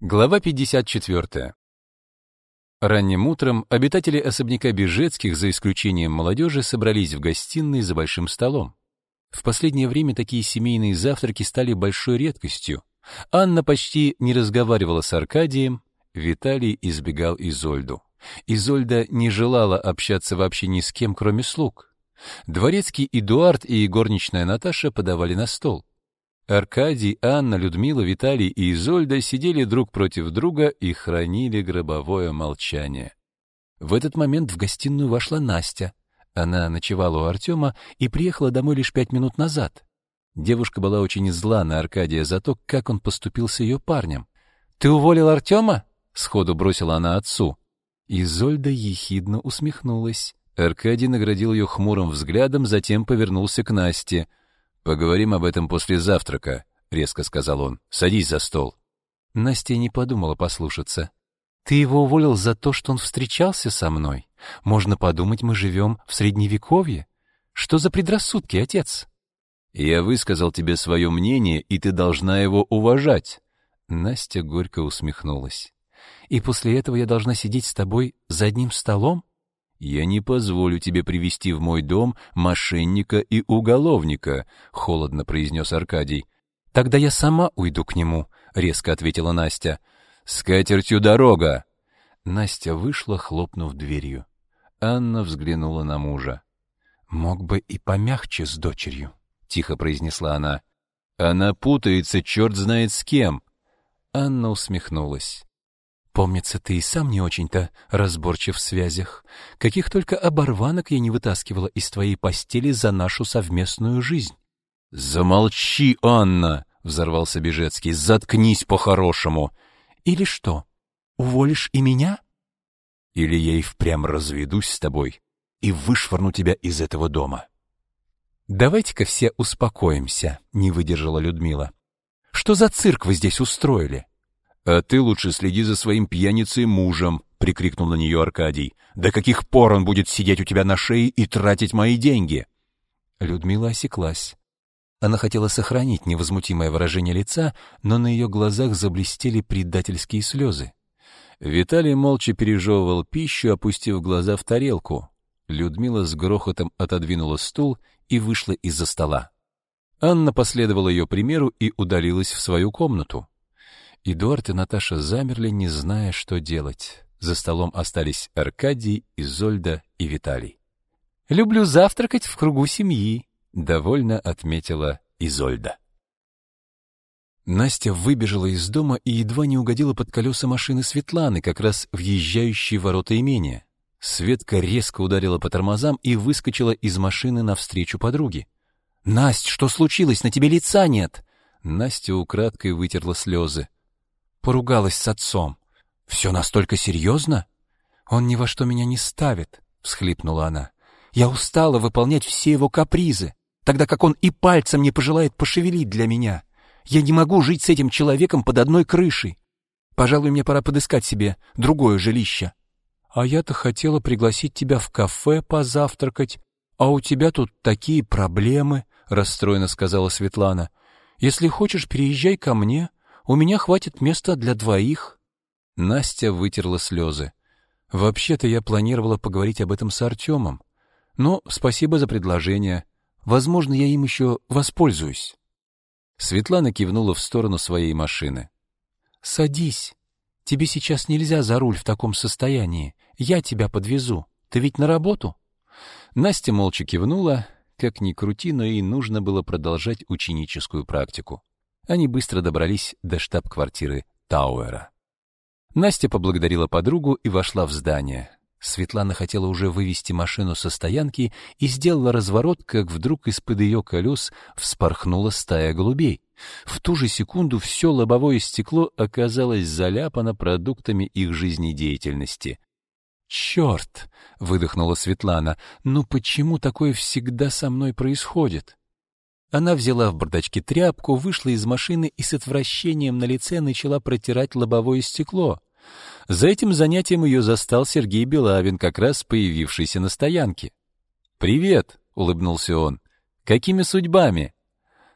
Глава 54. Ранним утром обитатели особняка Бежецких, за исключением молодежи, собрались в гостиной за большим столом. В последнее время такие семейные завтраки стали большой редкостью. Анна почти не разговаривала с Аркадием, Виталий избегал Изольду. Изольда не желала общаться вообще ни с кем, кроме слуг. Дворецкий Эдуард и горничная Наташа подавали на стол. Аркадий, Анна, Людмила, Виталий и Изольда сидели друг против друга и хранили гробовое молчание. В этот момент в гостиную вошла Настя. Она ночевала у Артема и приехала домой лишь пять минут назад. Девушка была очень зла на Аркадия за то, как он поступил с ее парнем. «Ты уволил Артема?» — сходу бросила она отцу. Изольда ехидно усмехнулась. Аркадий наградил ее хмурым взглядом, затем повернулся к Насте — Поговорим об этом после завтрака, резко сказал он. Садись за стол. Настя не подумала послушаться. Ты его уволил за то, что он встречался со мной? Можно подумать, мы живем в средневековье. Что за предрассудки, отец? Я высказал тебе свое мнение, и ты должна его уважать. Настя горько усмехнулась. И после этого я должна сидеть с тобой за одним столом? «Я не позволю тебе привести в мой дом мошенника и уголовника», — холодно произнес Аркадий. «Тогда я сама уйду к нему», — резко ответила Настя. «С катертью дорога!» Настя вышла, хлопнув дверью. Анна взглянула на мужа. «Мог бы и помягче с дочерью», — тихо произнесла она. «Она путается, черт знает с кем». Анна усмехнулась. Помнится, ты и сам не очень-то разборчив в связях. Каких только оборванок я не вытаскивала из твоей постели за нашу совместную жизнь. Замолчи, Анна, взорвался Бежецкий. Заткнись по-хорошему. Или что? Уволишь и меня? Или я и впрямь разведусь с тобой и вышвырну тебя из этого дома. Давайте-ка все успокоимся, не выдержала Людмила. Что за цирк вы здесь устроили? «А ты лучше следи за своим пьяницей мужем», — прикрикнул на нее Аркадий. «До каких пор он будет сидеть у тебя на шее и тратить мои деньги?» Людмила осеклась. Она хотела сохранить невозмутимое выражение лица, но на ее глазах заблестели предательские слезы. Виталий молча пережевывал пищу, опустив глаза в тарелку. Людмила с грохотом отодвинула стул и вышла из-за стола. Анна последовала ее примеру и удалилась в свою комнату. Эдуард и Наташа замерли, не зная, что делать. За столом остались Аркадий, Изольда и Виталий. «Люблю завтракать в кругу семьи», — довольно отметила Изольда. Настя выбежала из дома и едва не угодила под колеса машины Светланы, как раз въезжающей в ворота имения. Светка резко ударила по тормозам и выскочила из машины навстречу подруге. «Насть, что случилось? На тебе лица нет!» Настя украдкой вытерла слезы поругалась с отцом. Все настолько серьезно? Он ни во что меня не ставит, всхлипнула она. Я устала выполнять все его капризы, тогда как он и пальцем не пожелает пошевелить для меня. Я не могу жить с этим человеком под одной крышей. Пожалуй, мне пора подыскать себе другое жилище. А я-то хотела пригласить тебя в кафе позавтракать, а у тебя тут такие проблемы, расстроенно сказала Светлана. Если хочешь, переезжай ко мне, у меня хватит места для двоих. Настя вытерла слезы. Вообще-то я планировала поговорить об этом с Артемом. Но спасибо за предложение. Возможно, я им еще воспользуюсь. Светлана кивнула в сторону своей машины. Садись. Тебе сейчас нельзя за руль в таком состоянии. Я тебя подвезу. Ты ведь на работу? Настя молча кивнула. Как ни крути, но ей нужно было продолжать ученическую практику. Они быстро добрались до штаб-квартиры Тауэра. Настя поблагодарила подругу и вошла в здание. Светлана хотела уже вывести машину со стоянки и сделала разворот, как вдруг из-под ее колес вспорхнула стая голубей. В ту же секунду все лобовое стекло оказалось заляпано продуктами их жизнедеятельности. «Черт!» — выдохнула Светлана. «Ну почему такое всегда со мной происходит?» Она взяла в бардачке тряпку, вышла из машины и с отвращением на лице начала протирать лобовое стекло. За этим занятием ее застал Сергей Белавин, как раз появившийся на стоянке. «Привет!» — улыбнулся он. «Какими судьбами?»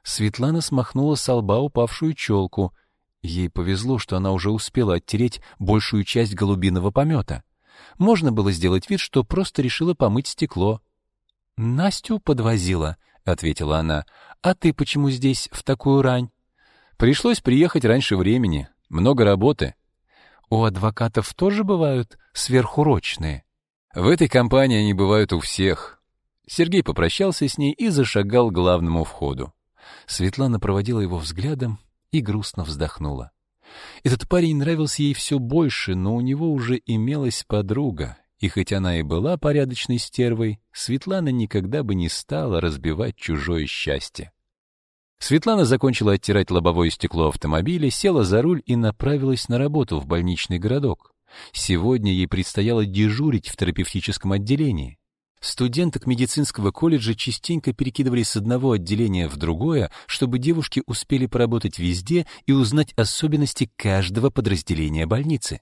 Светлана смахнула с лба упавшую челку. Ей повезло, что она уже успела оттереть большую часть голубиного помета. Можно было сделать вид, что просто решила помыть стекло. «Настю подвозила», — ответила она. «А ты почему здесь в такую рань?» «Пришлось приехать раньше времени. Много работы». «У адвокатов тоже бывают сверхурочные?» «В этой компании они бывают у всех». Сергей попрощался с ней и зашагал к главному входу. Светлана проводила его взглядом и грустно вздохнула. Этот парень нравился ей все больше, но у него уже имелась подруга, и хоть она и была порядочной стервой, Светлана никогда бы не стала разбивать чужое счастье. Светлана закончила оттирать лобовое стекло автомобиля, села за руль и направилась на работу в больничный городок. Сегодня ей предстояло дежурить в терапевтическом отделении. Студенток медицинского колледжа частенько перекидывали с одного отделения в другое, чтобы девушки успели поработать везде и узнать особенности каждого подразделения больницы.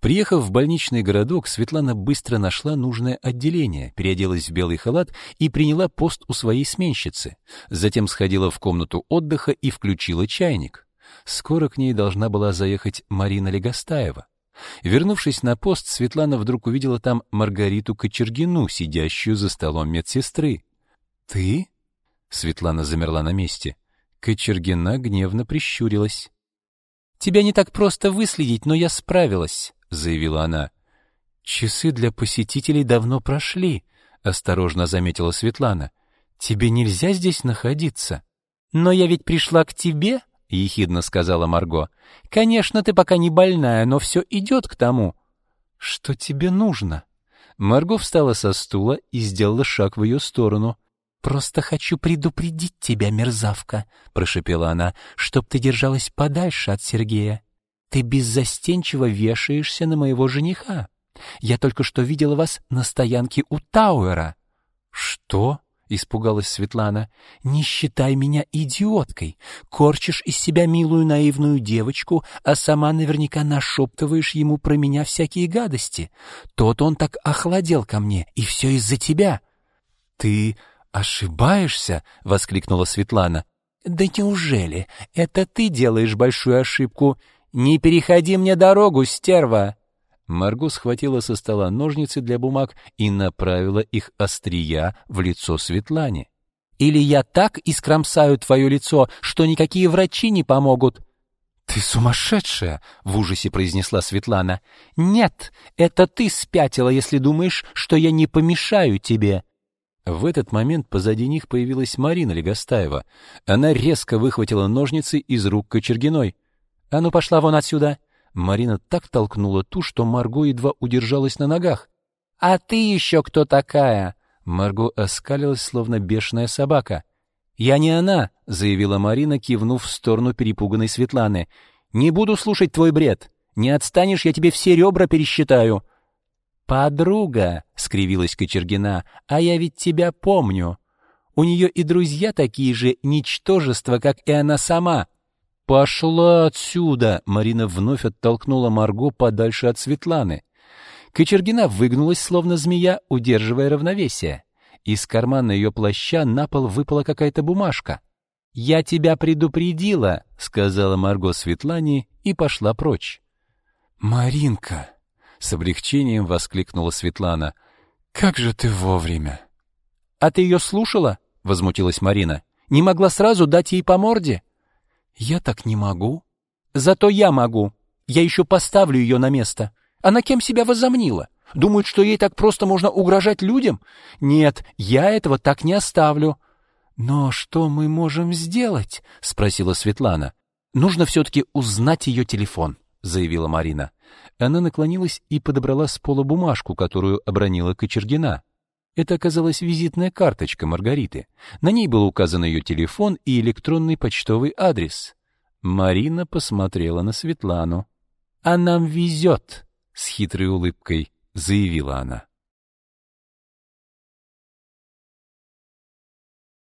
Приехав в больничный городок, Светлана быстро нашла нужное отделение, переоделась в белый халат и приняла пост у своей сменщицы. Затем сходила в комнату отдыха и включила чайник. Скоро к ней должна была заехать Марина Легостаева. Вернувшись на пост, Светлана вдруг увидела там Маргариту Кочергину, сидящую за столом медсестры. «Ты?» Светлана замерла на месте. Кочергина гневно прищурилась. «Тебя не так просто выследить, но я справилась», — заявила она. «Часы для посетителей давно прошли», — осторожно заметила Светлана. «Тебе нельзя здесь находиться». «Но я ведь пришла к тебе», — ехидно сказала Марго. «Конечно, ты пока не больная, но все идет к тому». «Что тебе нужно?» Марго встала со стула и сделала шаг в ее сторону. «Просто хочу предупредить тебя, мерзавка», — прошепела она, — «чтоб ты держалась подальше от Сергея. Ты беззастенчиво вешаешься на моего жениха. Я только что видела вас на стоянке у Тауэра». «Что?» испугалась Светлана. Не считай меня идиоткой. Корчишь из себя милую наивную девочку, а сама наверняка нашептываешь ему про меня всякие гадости. Тот он так охладел ко мне, и все из-за тебя. Ты ошибаешься, воскликнула Светлана. Да неужели? Это ты делаешь большую ошибку. Не переходи мне дорогу, стерва. Марго схватила со стола ножницы для бумаг и направила их острия в лицо Светлане. «Или я так искромсаю твое лицо, что никакие врачи не помогут!» «Ты сумасшедшая!» — в ужасе произнесла Светлана. «Нет, это ты спятила, если думаешь, что я не помешаю тебе!» В этот момент позади них появилась Марина Легостаева. Она резко выхватила ножницы из рук Кочергиной. «А ну, пошла вон отсюда!» Марина так толкнула ту, что Марго едва удержалась на ногах. «А ты еще кто такая?» Марго оскалилась, словно бешеная собака. «Я не она», — заявила Марина, кивнув в сторону перепуганной Светланы. «Не буду слушать твой бред. Не отстанешь, я тебе все ребра пересчитаю». «Подруга», — скривилась Кочергина, — «а я ведь тебя помню. У нее и друзья такие же ничтожества, как и она сама». «Пошла отсюда!» — Марина вновь оттолкнула Марго подальше от Светланы. Кочергина выгнулась, словно змея, удерживая равновесие. Из кармана ее плаща на пол выпала какая-то бумажка. «Я тебя предупредила», — сказала Марго Светлане и пошла прочь. «Маринка!» — с облегчением воскликнула Светлана. «Как же ты вовремя!» «А ты ее слушала?» — возмутилась Марина. «Не могла сразу дать ей по морде?» «Я так не могу». «Зато я могу. Я еще поставлю ее на место. Она кем себя возомнила? Думает, что ей так просто можно угрожать людям? Нет, я этого так не оставлю». «Но что мы можем сделать?» — спросила Светлана. «Нужно все-таки узнать ее телефон», — заявила Марина. Она наклонилась и подобрала с пола бумажку, которую обронила Кочергина. Это оказалась визитная карточка Маргариты. На ней был указан ее телефон и электронный почтовый адрес. Марина посмотрела на Светлану. «А нам везет», — с хитрой улыбкой заявила она.